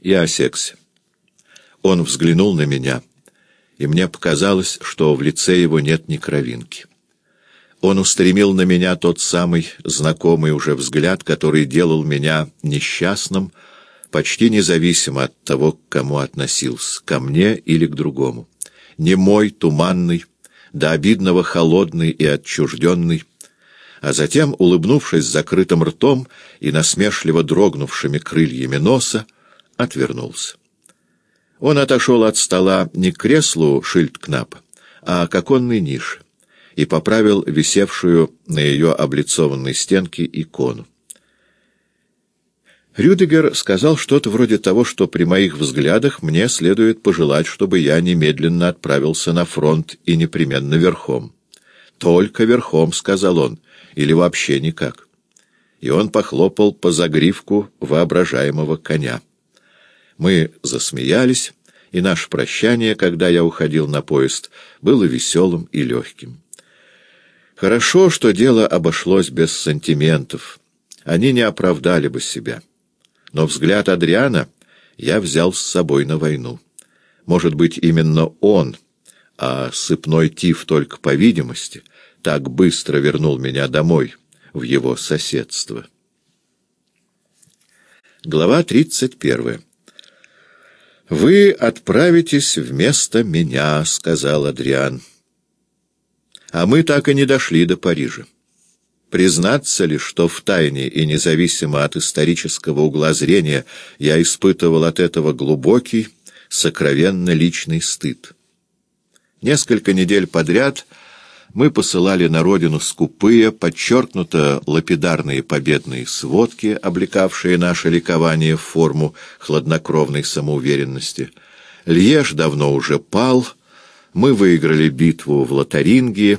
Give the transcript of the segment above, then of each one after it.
Я осекся. Он взглянул на меня, и мне показалось, что в лице его нет ни кровинки. Он устремил на меня тот самый знакомый уже взгляд, который делал меня несчастным, почти независимо от того, к кому относился, ко мне или к другому. Не мой, туманный, до обидного холодный и отчужденный, а затем, улыбнувшись закрытым ртом и насмешливо дрогнувшими крыльями носа, отвернулся. Он отошел от стола не к креслу Шильдкнапа, а к оконной нише и поправил висевшую на ее облицованной стенке икону. Рюдегер сказал что-то вроде того, что при моих взглядах мне следует пожелать, чтобы я немедленно отправился на фронт и непременно верхом. «Только верхом», — сказал он, — «или вообще никак». И он похлопал по загривку воображаемого коня. Мы засмеялись, и наше прощание, когда я уходил на поезд, было веселым и легким. Хорошо, что дело обошлось без сантиментов. Они не оправдали бы себя. Но взгляд Адриана я взял с собой на войну. Может быть, именно он, а сыпной тиф только по видимости, так быстро вернул меня домой, в его соседство. Глава тридцать первая. «Вы отправитесь вместо меня», — сказал Адриан. А мы так и не дошли до Парижа. Признаться ли, что в тайне и независимо от исторического угла зрения я испытывал от этого глубокий, сокровенно личный стыд. Несколько недель подряд мы посылали на родину скупые, подчеркнуто лапидарные победные сводки, облекавшие наше ликование в форму хладнокровной самоуверенности. Льеж давно уже пал — мы выиграли битву в Лотарингии,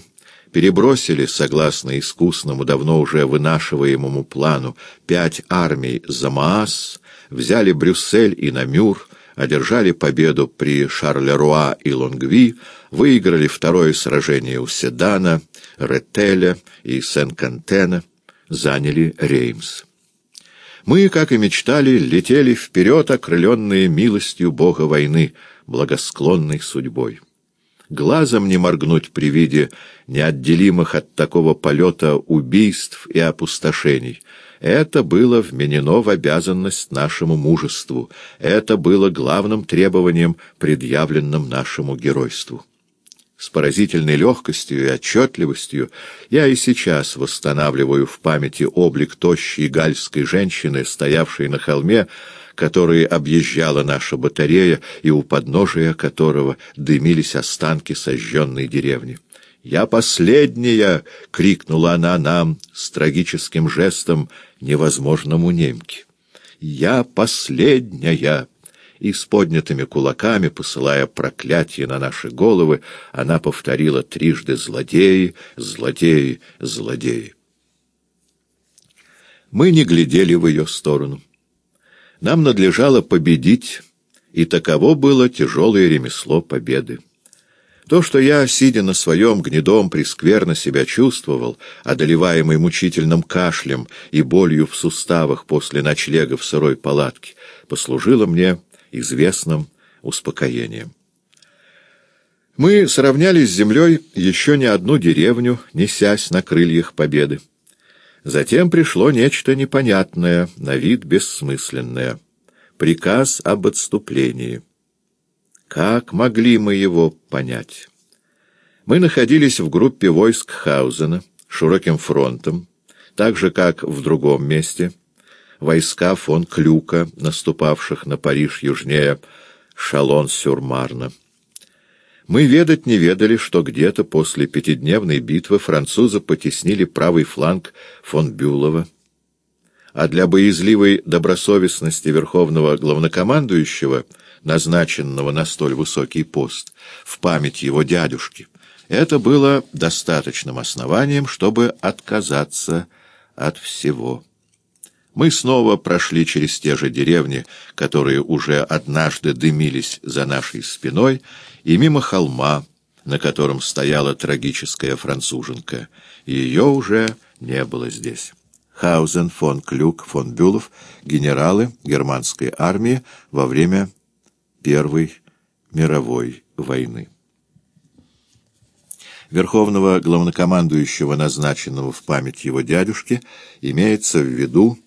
перебросили, согласно искусному, давно уже вынашиваемому плану, пять армий за Маас, взяли Брюссель и Намюр, одержали победу при Шарлеруа и Лонгви, выиграли второе сражение у Седана, Ретеля и Сен-Кантена, заняли Реймс. Мы, как и мечтали, летели вперед, окрыленные милостью Бога войны, благосклонной судьбой глазом не моргнуть при виде неотделимых от такого полета убийств и опустошений. Это было вменено в обязанность нашему мужеству, это было главным требованием, предъявленным нашему геройству. С поразительной легкостью и отчетливостью я и сейчас восстанавливаю в памяти облик тощей гальской женщины, стоявшей на холме, которые объезжала наша батарея и у подножия которого дымились останки сожженной деревни. «Я последняя!» — крикнула она нам с трагическим жестом, невозможным у немки. «Я последняя!» И с поднятыми кулаками, посылая проклятие на наши головы, она повторила трижды «Злодеи! Злодеи! Злодеи!» Мы не глядели в ее сторону. Нам надлежало победить, и таково было тяжелое ремесло победы. То, что я, сидя на своем гнедом, прескверно себя чувствовал, одолеваемый мучительным кашлем и болью в суставах после ночлега в сырой палатке, послужило мне известным успокоением. Мы сравняли с землей еще не одну деревню, несясь на крыльях победы. Затем пришло нечто непонятное, на вид бессмысленное. Приказ об отступлении. Как могли мы его понять? Мы находились в группе войск Хаузена, широким фронтом, так же, как в другом месте, войска фон Клюка, наступавших на Париж южнее Шалон-сюр-Марна. Мы ведать не ведали, что где-то после пятидневной битвы французы потеснили правый фланг фон Бюлова, а для боязливой добросовестности верховного главнокомандующего, назначенного на столь высокий пост, в память его дядюшки, это было достаточным основанием, чтобы отказаться от всего. Мы снова прошли через те же деревни, которые уже однажды дымились за нашей спиной, и мимо холма, на котором стояла трагическая француженка. Ее уже не было здесь. Хаузен, фон Клюк, фон Бюлов, генералы германской армии во время Первой мировой войны. Верховного главнокомандующего, назначенного в память его дядюшки, имеется в виду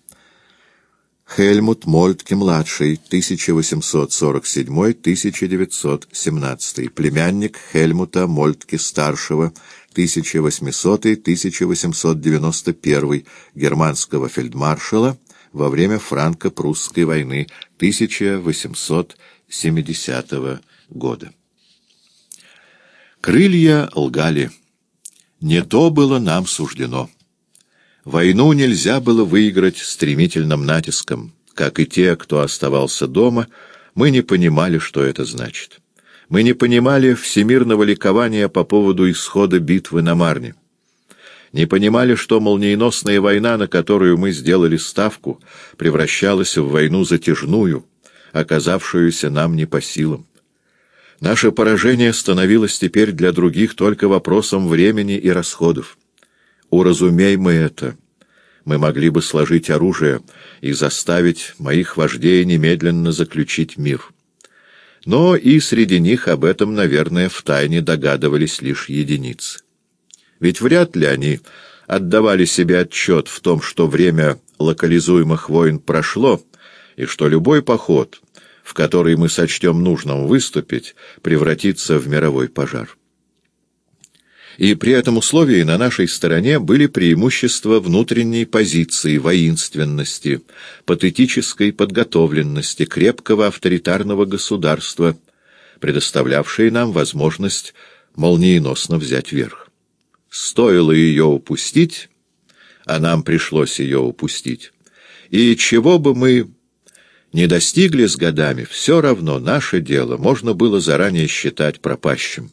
Хельмут Мольтке-младший, 1847-1917, племянник Хельмута Мольтке-старшего, 1800-1891, германского фельдмаршала во время франко-прусской войны 1870 года. Крылья лгали. Не то было нам суждено. Войну нельзя было выиграть стремительным натиском. Как и те, кто оставался дома, мы не понимали, что это значит. Мы не понимали всемирного ликования по поводу исхода битвы на Марне. Не понимали, что молниеносная война, на которую мы сделали ставку, превращалась в войну затяжную, оказавшуюся нам не по силам. Наше поражение становилось теперь для других только вопросом времени и расходов. Уразумей мы это. Мы могли бы сложить оружие и заставить моих вождей немедленно заключить мир. Но и среди них об этом, наверное, втайне догадывались лишь единицы. Ведь вряд ли они отдавали себе отчет в том, что время локализуемых войн прошло, и что любой поход — в который мы сочтем нужным выступить, превратится в мировой пожар. И при этом условии на нашей стороне были преимущества внутренней позиции, воинственности, патетической подготовленности, крепкого авторитарного государства, предоставлявшие нам возможность молниеносно взять верх. Стоило ее упустить, а нам пришлось ее упустить, и чего бы мы не достигли с годами, все равно наше дело можно было заранее считать пропащим.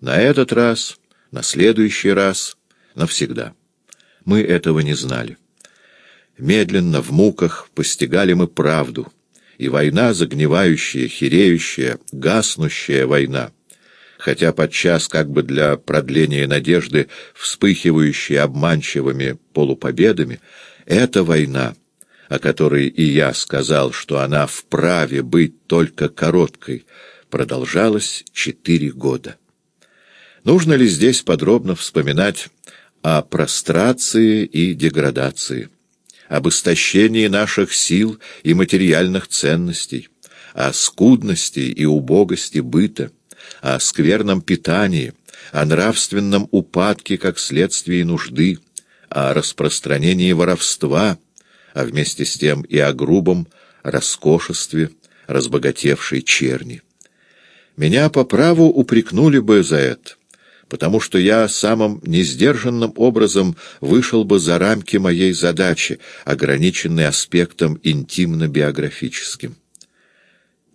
На этот раз, на следующий раз, навсегда. Мы этого не знали. Медленно, в муках, постигали мы правду, и война, загнивающая, хереющая, гаснущая война, хотя подчас как бы для продления надежды, вспыхивающая обманчивыми полупобедами, эта война — о которой и я сказал, что она вправе быть только короткой, продолжалась четыре года. Нужно ли здесь подробно вспоминать о прострации и деградации, об истощении наших сил и материальных ценностей, о скудности и убогости быта, о скверном питании, о нравственном упадке как следствии нужды, о распространении воровства — а вместе с тем и о грубом роскошестве разбогатевшей черни. Меня по праву упрекнули бы за это, потому что я самым несдержанным образом вышел бы за рамки моей задачи, ограниченной аспектом интимно-биографическим.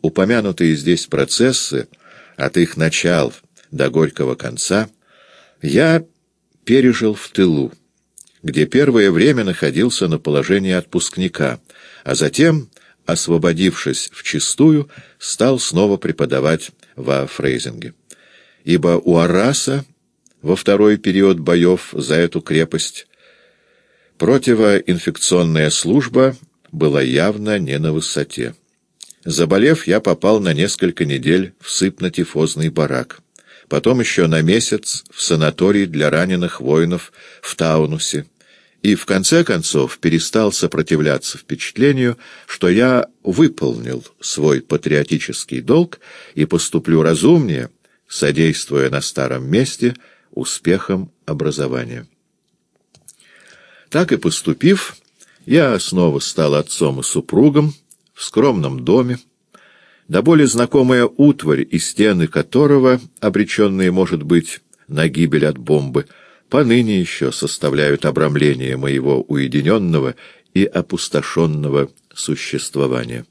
Упомянутые здесь процессы, от их начал до горького конца, я пережил в тылу где первое время находился на положении отпускника, а затем, освободившись в чистую, стал снова преподавать во Фрейзинге. Ибо у Араса во второй период боев за эту крепость противоинфекционная служба была явно не на высоте. Заболев, я попал на несколько недель в сыпно-тифозный барак. Потом еще на месяц в санаторий для раненых воинов в Таунусе и в конце концов перестал сопротивляться впечатлению, что я выполнил свой патриотический долг и поступлю разумнее, содействуя на старом месте успехам образования. Так и поступив, я снова стал отцом и супругом в скромном доме, да более знакомая утварь и стены которого, обреченные, может быть, на гибель от бомбы, поныне еще составляют обрамление моего уединенного и опустошенного существования.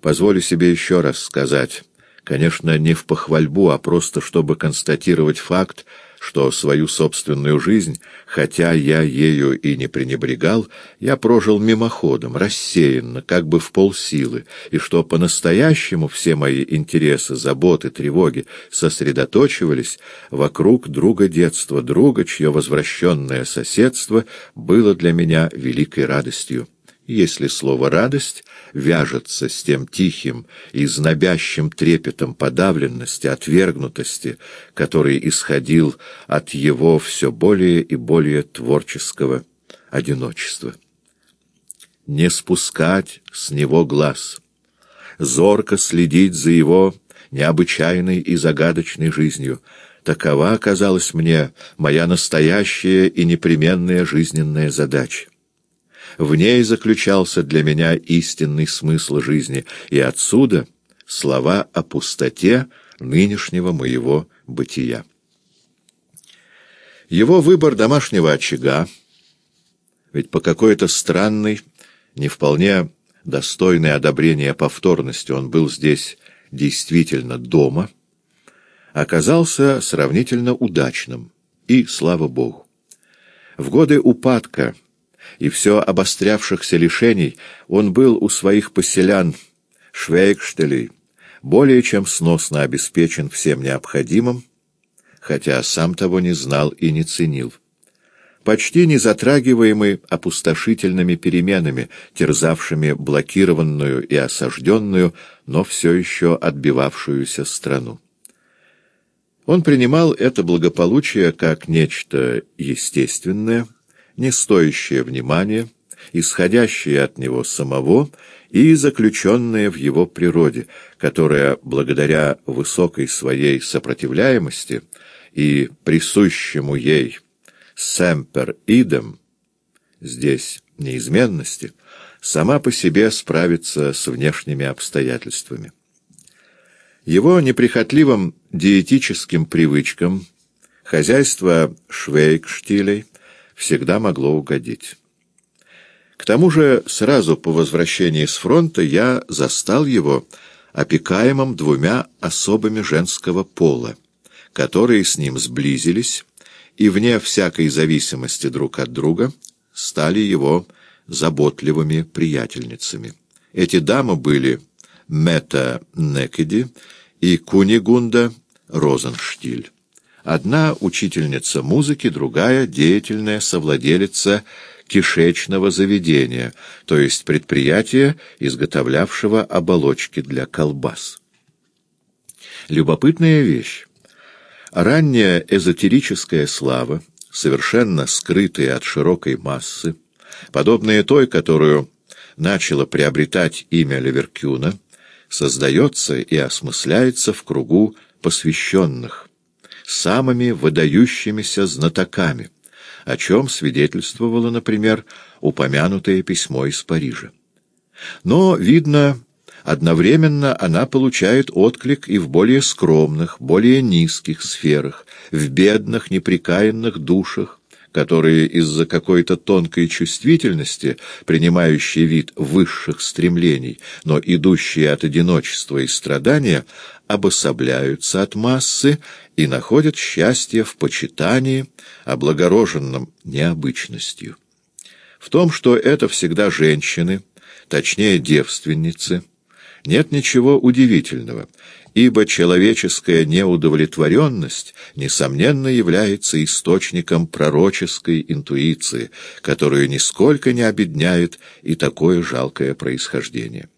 Позволю себе еще раз сказать, конечно, не в похвальбу, а просто чтобы констатировать факт, что свою собственную жизнь, хотя я ею и не пренебрегал, я прожил мимоходом, рассеянно, как бы в полсилы, и что по-настоящему все мои интересы, заботы, тревоги сосредоточивались вокруг друга детства, друга, чье возвращенное соседство было для меня великой радостью если слово «радость» вяжется с тем тихим и знобящим трепетом подавленности, отвергнутости, который исходил от его все более и более творческого одиночества. Не спускать с него глаз, зорко следить за его необычайной и загадочной жизнью — Такова оказалась мне моя настоящая и непременная жизненная задача. В ней заключался для меня истинный смысл жизни, и отсюда слова о пустоте нынешнего моего бытия. Его выбор домашнего очага, ведь по какой-то странной, не вполне достойной одобрения повторности он был здесь действительно дома, оказался сравнительно удачным, и слава Богу. В годы упадка и все обострявшихся лишений, он был у своих поселян, швейкштелей, более чем сносно обеспечен всем необходимым, хотя сам того не знал и не ценил. Почти не затрагиваемый опустошительными переменами, терзавшими блокированную и осажденную, но все еще отбивавшуюся страну. Он принимал это благополучие как нечто естественное, не стоящее внимания, исходящее от него самого и заключенное в его природе, которая, благодаря высокой своей сопротивляемости и присущему ей «семпер идем», здесь неизменности, сама по себе справится с внешними обстоятельствами. Его неприхотливым диетическим привычкам хозяйство швейкштилей всегда могло угодить. К тому же сразу по возвращении с фронта я застал его опекаемым двумя особами женского пола, которые с ним сблизились и, вне всякой зависимости друг от друга, стали его заботливыми приятельницами. Эти дамы были Мета Некеди и Кунигунда Розенштиль. Одна учительница музыки, другая — деятельная совладелица кишечного заведения, то есть предприятия, изготовлявшего оболочки для колбас. Любопытная вещь. Ранняя эзотерическая слава, совершенно скрытая от широкой массы, подобная той, которую начало приобретать имя Леверкюна, создается и осмысляется в кругу посвященных, самыми выдающимися знатоками, о чем свидетельствовало, например, упомянутое письмо из Парижа. Но, видно, одновременно она получает отклик и в более скромных, более низких сферах, в бедных, неприкаянных душах, которые из-за какой-то тонкой чувствительности, принимающие вид высших стремлений, но идущие от одиночества и страдания, обособляются от массы и находят счастье в почитании, облагороженном необычностью. В том, что это всегда женщины, точнее девственницы, нет ничего удивительного, ибо человеческая неудовлетворенность, несомненно, является источником пророческой интуиции, которую нисколько не обедняет и такое жалкое происхождение.